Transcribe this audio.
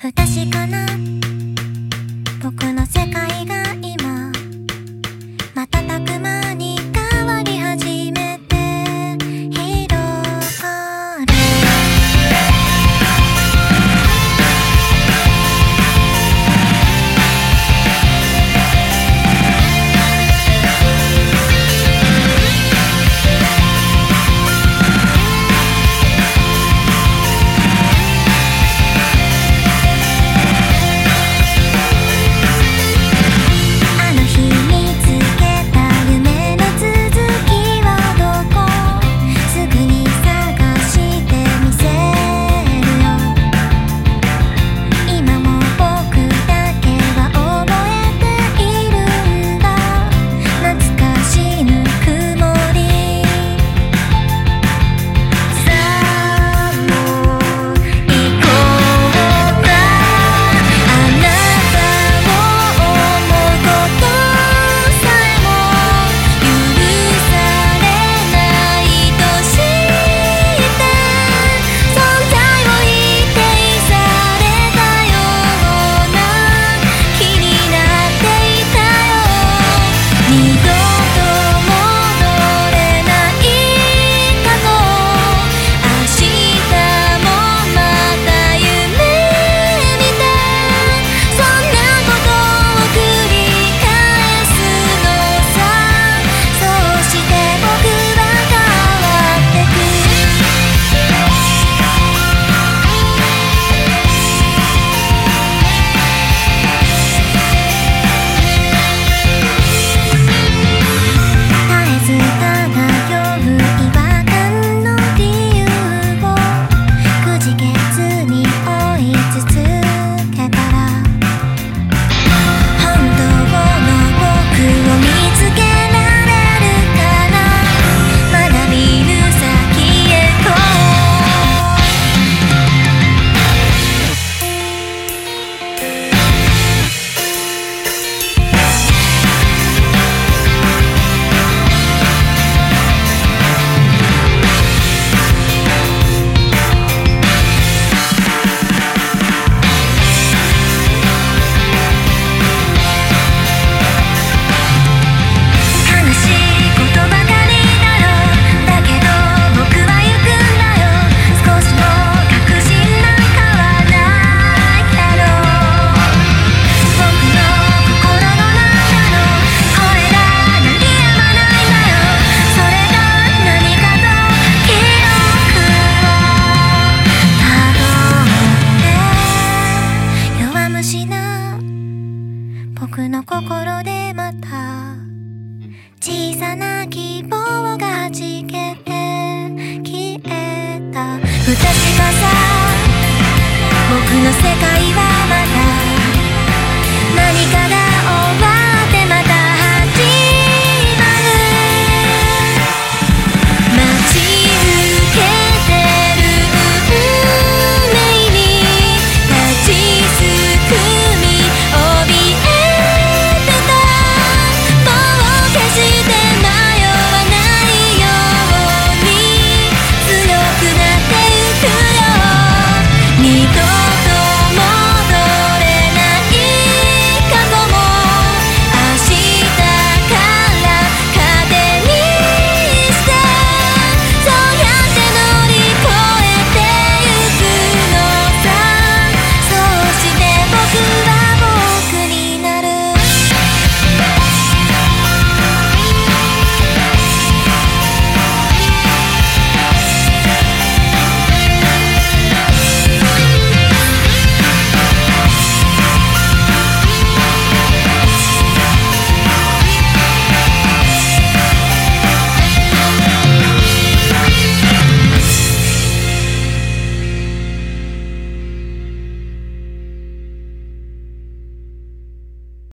不確かな。僕の世界が消えた不確かさ僕の世界は